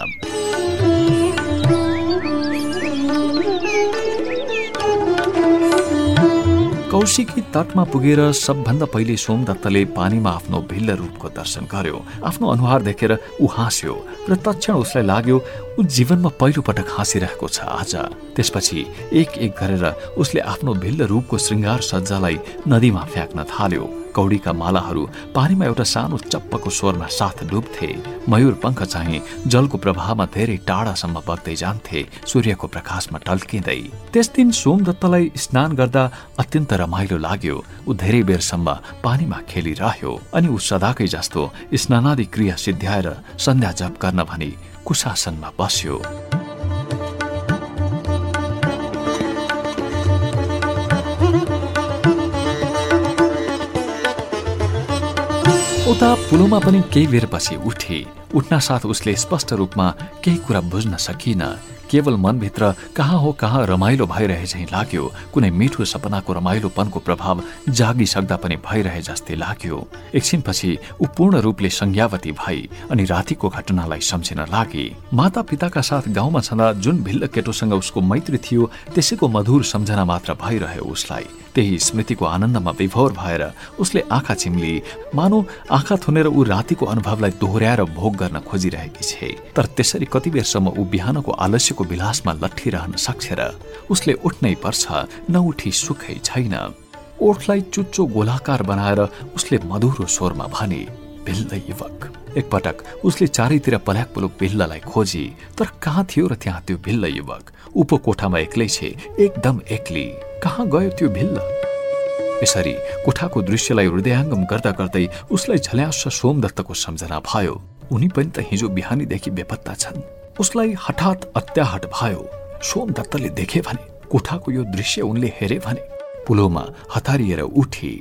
कौशिकी तटमा पुगेर सबभन्दा पहिले सोमदत्तले पानीमा आफ्नो भिल्ल रूपको दर्शन गर्यो आफ्नो अनुहार देखेर ऊ हाँस्यो र तक्षण उसलाई लाग्यो ऊ जीवनमा पहिलो पटक हाँसिरहेको छ आज। त्यसपछि एक एक गरेर उसले आफ्नो भिल्ल रूपको श्रृङ्गार सज्जालाई नदीमा फ्याँक्न थाल्यो। कौडीका मालाहरू पानीमा एउटा सानो चप्पको स्वरमा साथ डुब्थे। मयूर पङ्ख चाहिँ जलको प्रभावमा धेरै टाढासम्म बग्दै जान्थे सूर्यको प्रकाशमा टल्किँदै। त्यस दिन सोमदत्तलाई स्नान गर्दा अत्यन्त रमाइलो लाग्यो। ऊ धेरै बेरसम्म पानीमा खेलिरह्यो अनि ऊ सदाकै जस्तो स्नानादि क्रिया सिद्ध्याएर सन्ध्या जप गर्न भनी कुशासनमा बस्यो। उता पुलोमा पनि केही बेरपछि उठे। उठ्न साथ उसले स्पष्ट रूपमा केही कुरा बुझ्न सकिन। केवल मनभित्र कहाँ हो कहाँ रमाइलो भइरहे झैँ लाग्यो। कुनै मिठो सपनाको रमाइलोपनको प्रभाव जागिसक्दा पनि भइरहे जस्तै लाग्यो। एकछिनपछि ऊ पूर्ण रूपले संज्ञावती भई अनि रातिको घटनालाई सम्झिन लागे। माता पिताका साथ गाउँमा छँदा जुन भिल्ल केटोसँग उसको मैत्री थियो त्यसैको मधुर सम्झना मात्र भइरह्यो उसलाई। त्यही स्मृतिको आनन्दमा विभोर भएर उसले आँखा चिम्ली मानौ आँखा थुनेर ऊ रातिको अनुभवलाई दोहोऱ्याएर भोग गर्न खोजिरहेकी छे। तर त्यसरी कति बेरसम्म ऊ बिहानको आलस्यको विलासमा लट्ठिरहन सक्छ र उसले उठ्नै पर्छ नउठी सुखै छैन। ओठलाई चुच्चो गोलाकार बनाएर उसले मधुरो स्वरमा भने भिल्ल युवक। एकपटक उसले चारैतिर पल्याक पुलुक भिल्ललाई खोजी तर कहाँ थियो र त्यहाँ त्यो भिल्ल युवक? उप कोठामा एक्लै छे एकदम एक्ली। कहाँ गयो त्यो भिल्ल? यसरी कोठाको दृश्यलाई हृदयङ्गम गर्दा गर्दै उसलाई झल्यास सोमदत्तको सम्झना भयो। उनी पनि त हिजो बिहानीदेखि बेपत्ता छन्। उसलाई हठात अत्याहट भयो। सोमदत्तले देखे भने कोठाको यो दृश्य उनले हेरे भने पुलोमा हतारिएर उठी।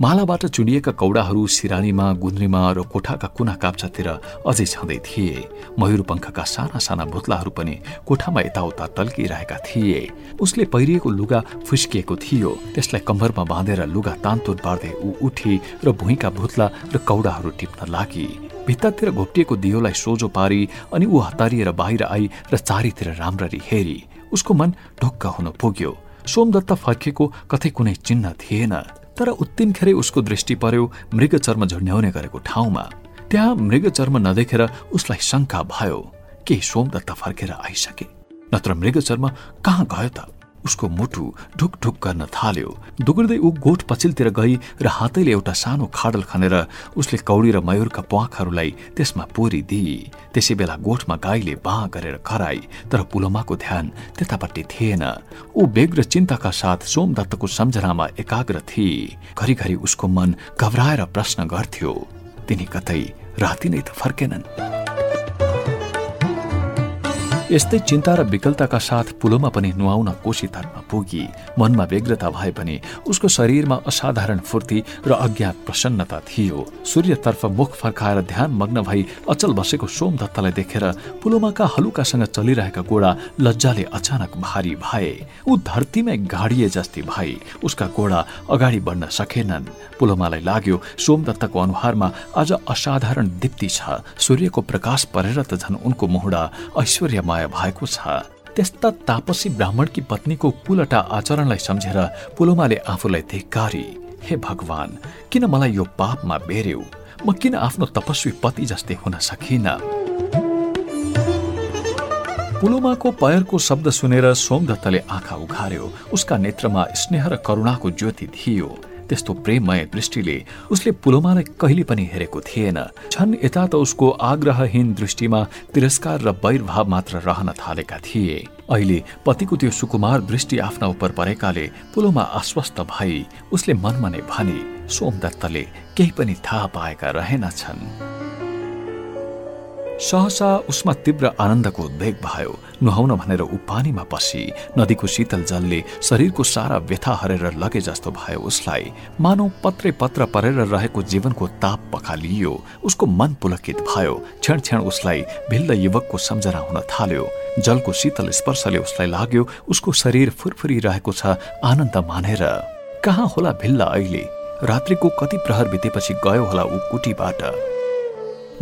मालाबाट चुनिएका कौडाहरू सिरानीमा गुन्द्रीमा र कोठाका कुना काप्चातिर अझै छँदै थिए। मयूर पङ्खका साना साना भुत्लाहरू पनि कोठामा यताउता टल्किरहेका थिए। उसले पहिरिएको लुगा फुस्किएको थियो। त्यसलाई कम्भरमा बाँधेर लुगा तान्तुर पार्दै ऊ उठी र भुइँका भुत्ला र कौडाहरू टिप्न लागि। भित्तातिर घोप्टिएको दियोलाई सोझो पारी अनि ऊ हतारिएर बाहिर आई र चारैतिर राम्ररी हेरी। उसको मन ढुक्क हुन पुग्यो। सोमदत्त फर्केको कतै कुनै चिन्ह थिएन। तर उत्तिनखेरै उसको दृष्टि पर्यो मृग चर्म झुन्ड्याउने गरेको ठाउँमा। त्यहाँ मृग चर्म नदेखेर उसलाई शङ्का भयो। के सोमदत्त फर्केर आइसके। नत्र मृग चर्म कहाँ गयो त? उसको मुटु ढुक ढुक गर्न थाल्यो। दुग्दै ऊ गोठ पछिल्तिर गई र हातैले एउटा सानो खाडल खनेर उसले कौडी र मयूरका प्वाखहरूलाई त्यसमा पोरी दिए त्यसै बेला गोठमा गाईले बाँ गरेर खराई तर पुलोमाको ध्यान त्यतापट्टि थिएन। ऊ बेग र चिन्ताका साथ सोमदत्तको सम्झनामा एकाग्र थिए। घरिघरि उसको मन घबराएर प्रश्न गर्थ्यो। तिनी कतै राति नै त फर्केनन्। यस्तै चिन्ता र विकलताका साथ पुलोमा पनि नुहाउन कोशी तटमा पुगी। मनमा व्यग्रता भए पनि उसको शरीरमा असाधारण फूर्ति र अज्ञात प्रसन्नता थियो। सूर्यतर्फ मुख फर्काएर ध्यान मग्न भई अचल बसेको सोमदत्तलाई देखेर पुलोमाका हलुकासँग चलिरहेका गोडा लज्जाले अचानक भारी भए। ऊ धरतीमै गाडिए जस्ती भए उसका गोडा अगाडि बढ्न सकेनन्। पुलोमालाई लाग्यो सोमदत्तको अनुहारमा आज असाधारण दीप्ति छ। सूर्यको प्रकाश परेर त झन् उनको मुहुडा ऐश्वर्यमय भएको छ। त्यस्ता तापसी ब्राह्मणकी पत्नीको कुलटा आचरणलाई सम्झेर पुलोमाले आफूलाई धिक्कारी हे भगवान किन मलाई यो पापमा बेर्यौ? म किन आफ्नो तपस्वी पति जस्तै हुन सकिन? पुलोमाको पयरको शब्द सुनेर सोमदत्तले आँखा उघार्यो। उसका नेत्रमा स्नेह र करुणाको ज्योति थियो। त्यस्तो प्रेममय दृष्टिले उसले पुलोमालाई कहिले पनि हेरेको थिएन। छन् यता त उसको आग्रहहीन दृष्टिमा तिरस्कार र वैरभाव मात्र रहन थालेका थिए। अहिले पतिको त्यो सुकुमार दृष्टि आफ्ना उप परेकाले पुलोमा आश्वस्त भई उसले मनमा नै भने सोमदत्तले केही पनि थाहा पाएका रहेनछन् सहसा उसमा तीव्र आनन्दको उद्वेग भयो। नुहाउन भनेर ऊ पानीमा पसी। नदीको शीतल जलले शरीरको सारा व्यथा हरेर लगे जस्तो भयो उसलाई। मानौ पत्रै पत्र परेर रहेको जीवनको ताप पखालियो। उसको मन पुलकित भयो। क्षण क्षण उसलाई भिल्ल युवकको सम्झना हुन थाल्यो। जलको शीतल स्पर्शले उसलाई लाग्यो। उसको शरीर फुरफुरी रहेको छ आनन्द मानेर। कहाँ होला भिल्ल अहिले? रात्रिको कति प्रहर बितेपछि गयो होला ऊ कुटीबाट?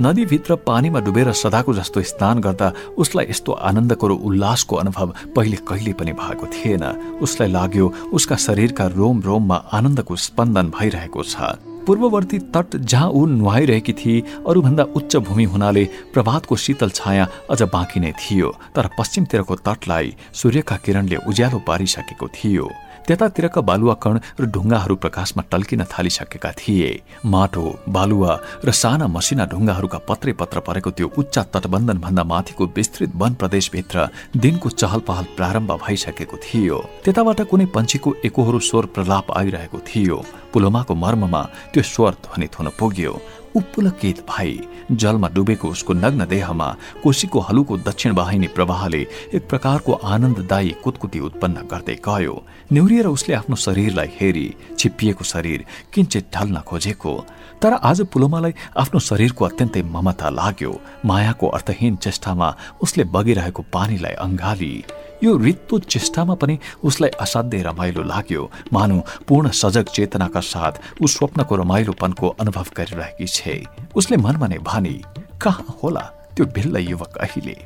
नदीभित्र पानीमा डुबेर सदाको जस्तो स्नान गर्दा उसलाई यस्तो आनन्दको र उल्लासको अनुभव पहिले कहिले पनि भएको थिएन। उसलाई लाग्यो उसका शरीरका रोम रोममा आनन्दको स्पन्दन भइरहेको छ। पूर्ववर्ती तट जहाँ ऊ नुहाइरहेकी थिए अरूभन्दा उच्च भूमि हुनाले प्रभातको शीतल छाया अझ बाँकी नै थियो। तर पश्चिमतिरको तटलाई सूर्यका किरणले उज्यालो पारिसकेको थियो। त्यतातिरका बालुवा कण र ढुङ्गाहरू प्रकाशमा टल्किन थालिसकेका थिए। माटो बालुवा र साना मसिना ढुङ्गाहरूका पत्रै पत्र परेको त्यो उच्च तटबन्धन भन्दा माथिको विस्तृत वन प्रदेशभित्र दिनको चहल पहल प्रारम्भ भइसकेको थियो। त्यताबाट कुनै पन्छीको एकोहोरो स्वर प्रलाप आइरहेको थियो। पुलोमाको मर्ममा त्यो स्वर ध्वनित हुन पुग्यो। उपुलकित भई। जलमा डुबेको उसको नग्न देहमा कोशीको हलुको दक्षिण वाहिनी प्रवाहले एक प्रकारको आनन्ददायी कुतकुती उत्पन्न गर्दै गयो। निहुरिएर उसले आफ्नो शरीरलाई हेरी छिप्पिएको शरीर किञ्चित ढल्न खोजेको। तर आज पुलोमालाई आफ्नो शरीरको अत्यन्तै ममता लाग्यो। मायाको अर्थहीन चेष्टामा उसले बगिरहेको पानीलाई अङ्गाली यो रित्तो चेष्टामा पनि उसलाई असाध्यै रमाइलो लाग्यो। मानु पूर्ण सजग चेतनाका साथ ऊ स्वप्नको रमाइलोपनको अनुभव गरिरहेकी छे। उसले मनमा भानी कहाँ होला त्यो भिल्ल युवक अहिले?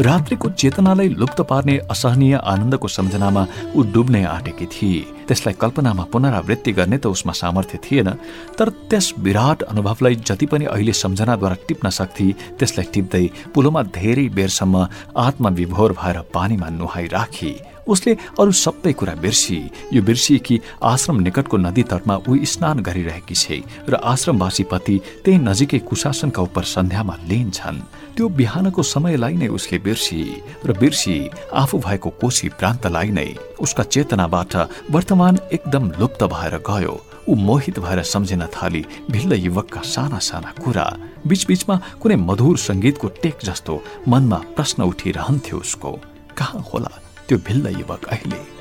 रात्रिको चेतनालाई लुप्त पार्ने असहनीय आनन्दको सम्झनामा ऊ डुब्नै आँटेकी थिए। त्यसलाई कल्पनामा पुनरावृत्ति गर्ने त उसमा सामर्थ्य थिएन तर त्यस विराट अनुभवलाई जति पनि अहिले सम्झनाद्वारा टिप्न सक्थे त्यसलाई टिप्दै पुलोमा धेरै बेरसम्म आत्मविभोर भएर पानीमा नुहाई राखी उसले अरू सबै कुरा बिर्सी। यो बिर्सिए कि आश्रम निकटको नदी तटमा ऊ स्नान गरिरहेकी छे र आश्रमवासी पति त्यही नजिकै कुशासनका उप सन्ध्यामा लिन्छन् त्यो बिहानको समयलाई नै उसले बिर्सी र बिर्सी आफू भएको कोशी प्रान्तलाई नै उसका चेतनाबाट वर्तमान एकदम लुप्त भएर गयो। ऊ मोहित भएर सम्झिन थाली भिल्ल युवकका साना साना कुरा बीचबीचमा कुनै मधुर सङ्गीतको टेक जस्तो मनमा प्रश्न उठिरहन्थ्यो उसको कहाँ होला त्यो भिल्ल युवक अहिले?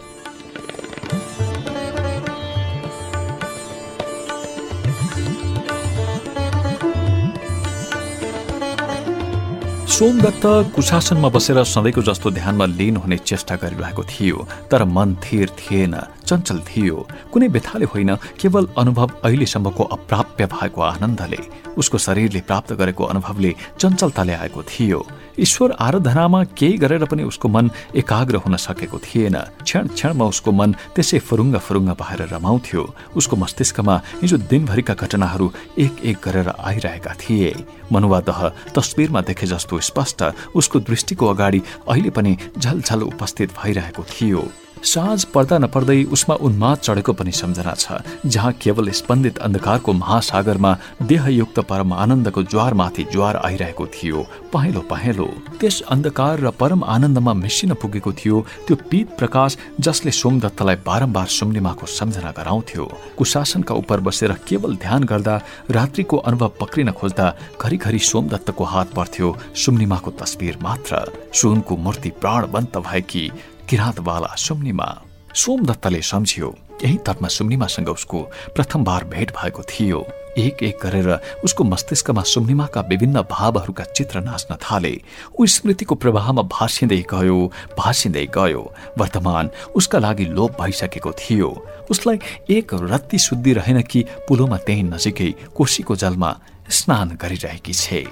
सोमदत्त कुशासनमा बसेर सधैँको जस्तो ध्यानमा लिन हुने चेष्टा गरिरहेको थियो तर मन थिर थिएन चञ्चल थियो। कुनै व्यथाले होइन केवल अनुभव अहिलेसम्मको अप्राप्य भएको आनन्दले उसको शरीरले प्राप्त गरेको अनुभवले चञ्चलता ल्याएको थियो। ईश्वर आराधनामा केही गरेर पनि उसको मन एकाग्र हुन सकेको थिएन। क्षण क्षणमा उसको मन त्यसै फुरुङ्ग फुरुङ्ग भएर रमाउँथ्यो। उसको मस्तिष्कमा हिजो दिनभरिका घटनाहरू एक एक गरेर आइरहेका थिए। मनुवा दह तस्विरमा देखे जस्तो स्पष्ट उसको दृष्टिको अगाडि अहिले पनि झलझल उपस्थित भइरहेको थियो। साँझ पर्दा नपर्दै उसमा उन्माद चढेको पनि सम्झना छ जहाँ केवल स्पन्दित अन्धकारको महासागरमा देहयुक्त परम आनन्दको ज्वारमाथि ज्वार आइरहेको थियो पहेँलो पहेँलो। त्यस अन्धकार र परम आनन्दमा मिसिन पुगेको थियो त्यो पीत प्रकाश जसले सोमदत्तलाई बारम्बार सुम्निमाको सम्झना गराउँथ्यो। कुशासनका उप बसेर केवल ध्यान गर्दा रात्रिको अनुभव पक्रिन खोज्दा घरिघरि सोमदत्तको हात पर्थ्यो सुम्निमाको तस्विर मात्र। सुनको मूर्ति प्राणवन्त भएकी किराँतवाला सुम्निमा। सोमदत्तले सम्झियो यही तटमा सुम्निमासँग उसको प्रथमबार भेट भएको थियो। एक एक गरेर उसको मस्तिष्कमा सुम्निमाका विभिन्न भावहरूका चित्र नाच्न थाले। ऊ स्मृतिको प्रवाहमा भाँसिँदै गयो भाँसिँदै गयो। वर्तमान उसका लागि लोप भइसकेको थियो। उसलाई एक रत्ती शुद्धि रहेन कि पुलोमा त्यही नजिकै कोशीको जलमा स्नान गरिरहेकी छे।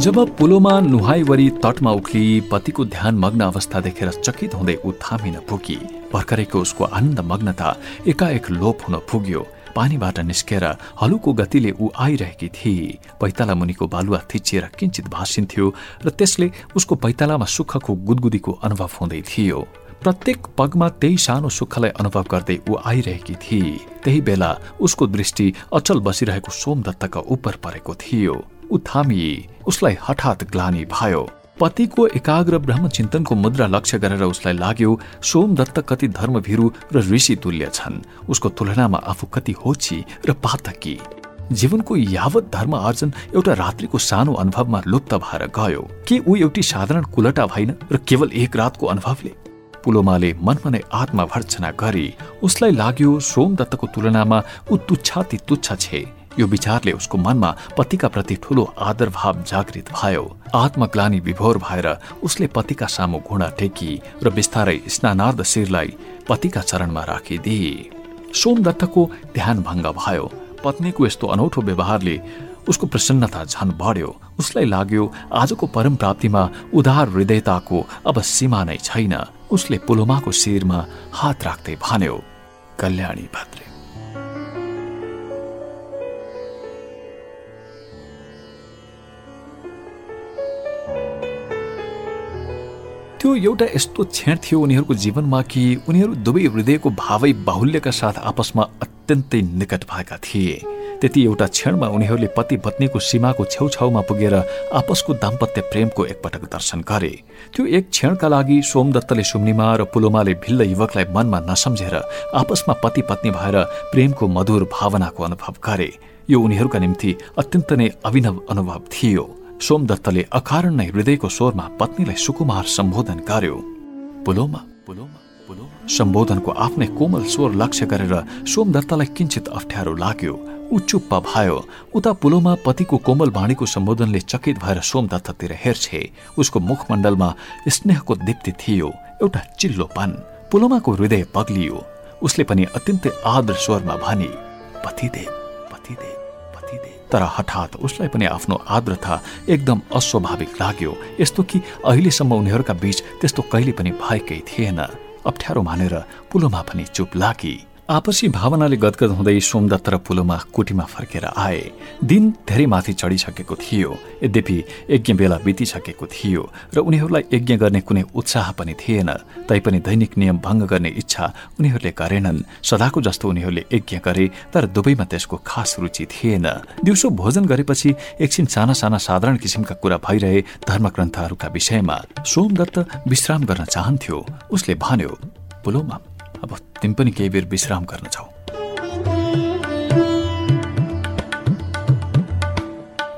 जब पुलोमा नुहाईवरी तटमा उक्ली पतिको ध्यान मग्न अवस्था देखेर चकित हुँदै ऊ थामिन पुगी। भर्खरैको उसको आनन्द मग्नता एकाएक लोप हुन पुग्यो। पानीबाट निस्केर हलुको गतिले ऊ आइरहेकी थिए पैताला मुनिको बालुवा थिचिएर किंचित भाँसिन्थ्यो र त्यसले उसको पैतालामा सुखको गुदगुदीको अनुभव हुँदै थियो। प्रत्येक पगमा त्यही सानो सुखलाई अनुभव गर्दै ऊ आइरहेकी थिए त्यही बेला उसको दृष्टि अचल बसिरहेको सोमदत्तका उपर परेको थियो। ऊ उसलाई हठात ग्लानी भयो। पतिको एकाग्र ब्रह्मचिन्तनको मुद्रा लक्ष्य गरेर उसलाई लाग्यो सोमदत्त कति धर्मभिरु र ऋषि तुल्य छन्। उसको तुलनामा आफू कति होची र पातकी। जीवनको यावत धर्म आर्जन एउटा रात्रिको सानो अनुभवमा लुप्त भएर गयो। के ऊ एउटी साधारण कुलटा भइन र केवल एक रातको अनुभवले? पुलोमाले मनमा नै आत्मभर्सना गरी उसलाई लाग्यो सोमदत्तको तुलनामा ऊ तुच्छाति तुच्छ छे। यो विचारले उसको मनमा पतिका प्रति ठूलो आदर भाव जागृत भयो। आत्मग्लानी विभोर भएर उसले पतिका सामु घुँडा टेकी र बिस्तारै स्नानार्ध शिरलाई पतिका चरणमा राखिदिए। सोमदत्तको ध्यान भङ्ग भयो। पत्नीको यस्तो अनौठो व्यवहारले उसको प्रसन्नता झन बढ्यो। उसलाई लाग्यो आजको परम प्राप्तिमा उदार हृदयताको अब सीमा नै छैन। उसले पुलोमाको शिरमा हात राख्दै भन्यो कल्याणी भद्रे त्यो एउटा यस्तो क्षण थियो उनीहरूको जीवनमा कि उनीहरू दुवै हृदयको भावै बाहुल्यका साथ आपसमा अत्यन्तै निकट भएका थिए। त्यति एउटा क्षणमा उनीहरूले पति पत्नीको सीमाको छेउछाउमा पुगेर आपसको दाम्पत्य प्रेमको एकपटक दर्शन गरे। त्यो एक क्षणका लागि सोमदत्तले सुम्निमा र पुलोमाले भिल्ल युवकलाई मनमा नसम्झेर आपसमा पति पत्नी भएर प्रेमको मधुर भावनाको अनुभव गरे। यो उनीहरूका निम्ति अत्यन्त नै अभिनव अनुभव थियो। सोमदत्तले अकारण नै हृदयको स्वरमा पत्नीलाई सुकुमार सम्बोधन गर्यो। पुलोमा पुलोमा पुलोमा सम्बोधनको आफ्नै कोमल स्वर लक्ष्य गरेर सोमदत्तलाई किंचित अप्ठ्यारो लाग्यो। ऊ भयो। उता पुलोमा पतिको कोमल बाणीको सम्बोधनले चकित भएर सोमदत्ततिर हेर्छे। उसको मुखमण्डलमा स्नेहको दीप्ति थियो। एउटा चिल्लोपन पुलोमाको हृदय पग्लियो। उसले पनि अत्यन्तै आदर स्वरमा भने पतिदेव पतिदेव। तर हठात उसलाई पनि आफ्नो आर्द्रता एकदम अस्वाभाविक लाग्यो। यस्तो कि अहिलेसम्म उनीहरूका बीच त्यस्तो कहिले पनि भएकै थिएन। अप्ठ्यारो मानेर पुलोमा पनि चुप लागी। आपसी भावनाले गदगद हुँदै सोमदत्त र पुलोमा कुटीमा फर्केर आए। दिन धेरै माथि चढिसकेको थियो। यद्यपि यज्ञ बेला बितिसकेको थियो र उनीहरूलाई यज्ञ गर्ने कुनै उत्साह पनि थिएन। तैपनि दैनिक नियम भङ्ग गर्ने इच्छा उनीहरूले गरेनन्। सदाको जस्तो उनीहरूले यज्ञ गरे तर दुवैमा त्यसको खास रुचि थिएन। दिउँसो भोजन गरेपछि एकछिन साना साना साधारण किसिमका कुरा भइरहे धर्मग्रन्थहरूका विषयमा। सोमदत्त विश्राम गर्न चाहन्थ्यो। उसले भन्यो पुलोमा अब तिमी पनि केही बेर विश्राम गर्न छौ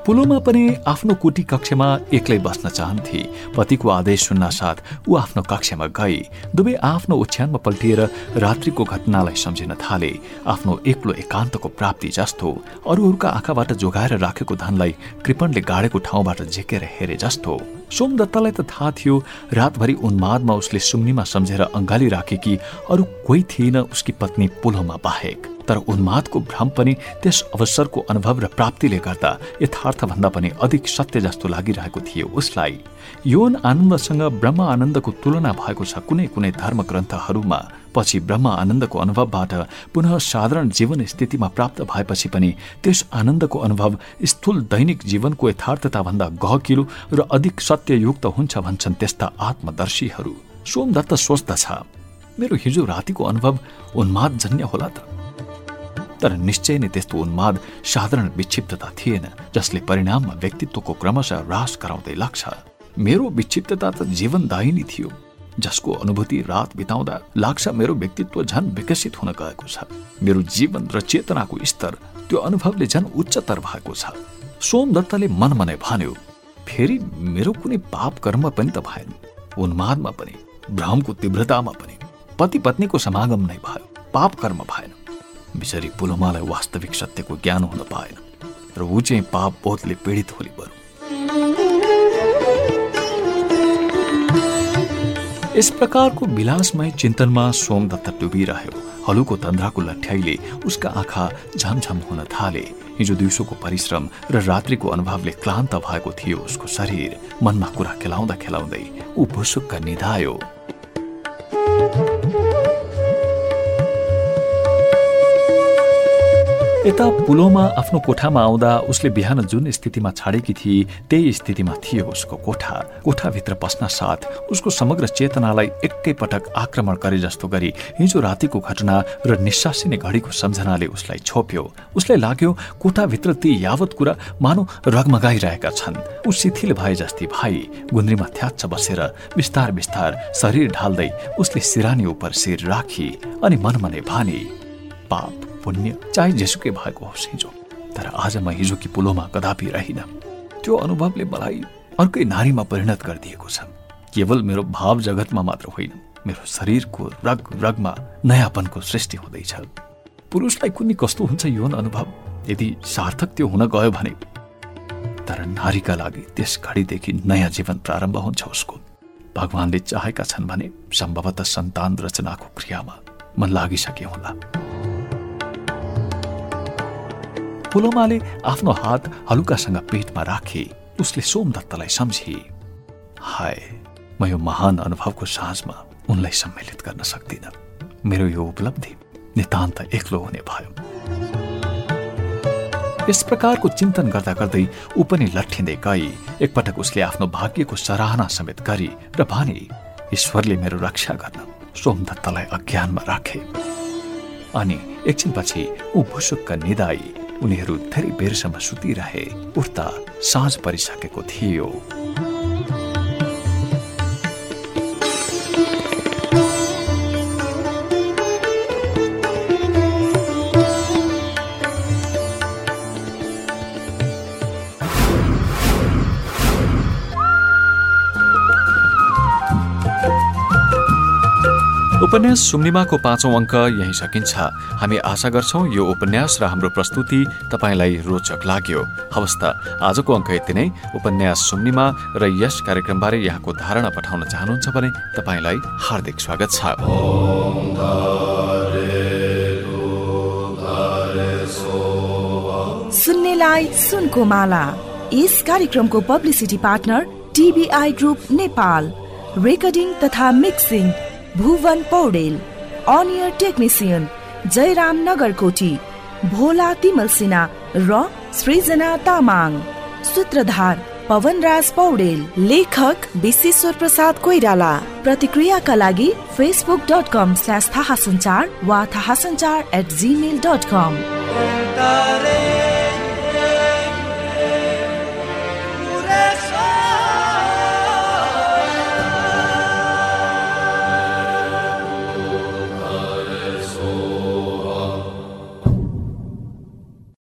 पुलोमा पनि आफ्नो कुटी कक्षमा एक्लै बस्न चाहन्थे। पतिको आदेश सुन्न साथ ऊ आफ्नो कक्षमा गए दुवै आफ्नो ओछ्यानमा पल्टिएर रात्रिको घटनालाई सम्झिन थाले। आफ्नो एक्लो एकान्तको प्राप्ति जस्तो। अरूहरूका आँखाबाट जोगाएर राखेको धनलाई कृपणले गाडेको ठाउँबाट झिकेर हेरे जस्तो। सोमदत्तलाई त थाहा थियो रातभरि उन्मादमा उसले सुम्नीमा सम्झेर अङ्गाली राखेकी अरू कोही थिएन उसकी पत्नी पुलोमा बाहेक। तर उन्मादको भ्रम पनि त्यस अवसरको अनुभव र प्राप्तिले गर्दा यथार्थभन्दा पनि अधिक सत्य जस्तो लागिरहेको थियो उसलाई। यौन आनन्दसँग ब्रह्म आनन्दको तुलना भएको छ कुनै कुनै धर्म ग्रन्थहरूमा पछि ब्रह्म आनन्दको अनुभवबाट पुनः साधारण जीवन स्थितिमा प्राप्त भएपछि पनि त्यस आनन्दको अनुभव स्थूल दैनिक जीवनको यथार्थताभन्दा गहकिलो र अधिक सत्ययुक्त हुन्छ भन्छन् त्यस्ता आत्मदर्शीहरू। सोमदत्त सोच्दछ मेरो हिजो रातिको अनुभव उन्मादजन्य होला त। तर निश्चय नै त्यस्तो उन्माद साधारण विक्षिप्तता थिएन जसले परिणाममा व्यक्तित्वको क्रमशः ह्रास गराउँदै लाग्छ। मेरो विक्षिप्तता त जीवनदायिनी थियो जसको अनुभूति रात बिताउँदा लाग्छ मेरो व्यक्तित्व झन विकसित हुन गएको छ। मेरो जीवन र चेतनाको स्तर त्यो अनुभवले झन उच्चतर भएको छ। सोमदत्तले मनमनै भन्यो फेरि मेरो कुनै पाप कर्म पनि त भएन उन्मादमा पनि भ्रमको तीव्रतामा पनि पति पत्नीको समागम नै भयो पाप कर्म भएन। बिचरी पुलोमालाई वास्तविक सत्यको ज्ञान हुन पाएन र ऊ चाहिँ पाप बोधले पीडित होली यस प्रकारको विलासमय चिन्तनमा सोमदत्त डुबिरह्यो। हलुको तन्द्राको लठ्याइले उसका आँखा झमझम हुन थाले। हिजो दिउँसोको परिश्रम र रात्रिको अनुभवले क्लान्त भएको थियो उसको शरीर। मनमा कुरा खेलाउँदा खेलाउँदै ऊ भुसुक्क निधायो। यता पुलोमा आफ्नो कोठामा आउँदा उसले बिहान जुन स्थितिमा छाडेकी थिए त्यही स्थितिमा थियो उसको कोठा। कोठाभित्र पस्न साथ उसको समग्र चेतनालाई एकैपटक आक्रमण गरे जस्तो गरी हिजो रातिको घटना र निश्वासिने घडीको सम्झनाले उसलाई छोप्यो। उसलाई लाग्यो कोठाभित्र ती यावत कुरा मानव रगमगाइरहेका छन्। ऊ शिथिल भए जस्ती भाइ गुन्द्रीमा थ्याच्छ बसेर बिस्तार बिस्तार शरीर ढाल्दै उसले सिरानी उप शिर राखी अनि मनमने भने पाप पुण्य चाहे जेसुकै भएको होस् हिजो। तर आज म हिजोकी पुलोमा कदापि रहिन। त्यो अनुभवले मलाई अर्कै नारीमा परिणत गरिदिएको छ। केवल मेरो भाव जगतमा मात्र होइन मेरो शरीरको रग रगमा नयाँपनको सृष्टि हुँदैछ। पुरुषलाई कुनै कस्तो हुन्छ यौन अनुभव? यदि सार्थक त्यो हुन गयो भने? तर नारीका लागि त्यस घडीदेखि नयाँ जीवन प्रारम्भ हुन्छ उसको। भगवानले चाहेका छन् भने सम्भवतः सन्तान रचनाको क्रियामा मन लागिसके होला। पुलोमाले आफ्नो हात हलुकासँग पेटमा राखे उसले सोमदत्तलाई सम्झे। हाय म यो महान अनुभवको साँझमा उनलाई सम्मिलित गर्न सक्दिन। मेरो यो उपलब्धि नितान्त एक्लो हुने भयो यस प्रकारको चिन्तन गर्दा गर्दै ऊ पनि लट्ठिँदै गई। एकपटक उसले आफ्नो भाग्यको सराहना समेत गरी र भने ईश्वरले मेरो रक्षा गर्न सोमदत्तलाई अज्ञानमा राखे अनि एकछिनपछि ऊ भुसुक्क निदाई। उनीहरू धेरै बेरसम्म सुतिरहे उठ्दा साँझ परिसकेको थियो। उपन्यास सुम्निमाको पाँचौं अङ्क यही सकिन्छ। हामी आशा गर्छौँ यो उपन्यास र हाम्रो प्रस्तुति तपाईँलाई रोचक लाग्यो। हवस् त आजको अङ्क यति नै। उपन्यास सुम्निमा र यस कार्यक्रमबारे यहाँको धारणा पठाउन चाहनुहुन्छ भने तपाईँलाई हार्दिक स्वागत छ। सुन्नेलाई सुनको माला। यस कार्यक्रमको publicity partner TBI group Nepal. Recording तथा मिक्सिङ भुवन पौडेल अनियर टेक्निसियन जयराम नगरकोटी भोला तिमल सिन्हा र सृजना तामाङ। सूत्रधार पवनराज पौडेल लेखक विश्वेश्वर प्रसाद कोइराला। प्रतिक्रियाका लागि फेसबुक डट कम स्ल्यास वा थाहा सञ्चार एट जिमेल डट कम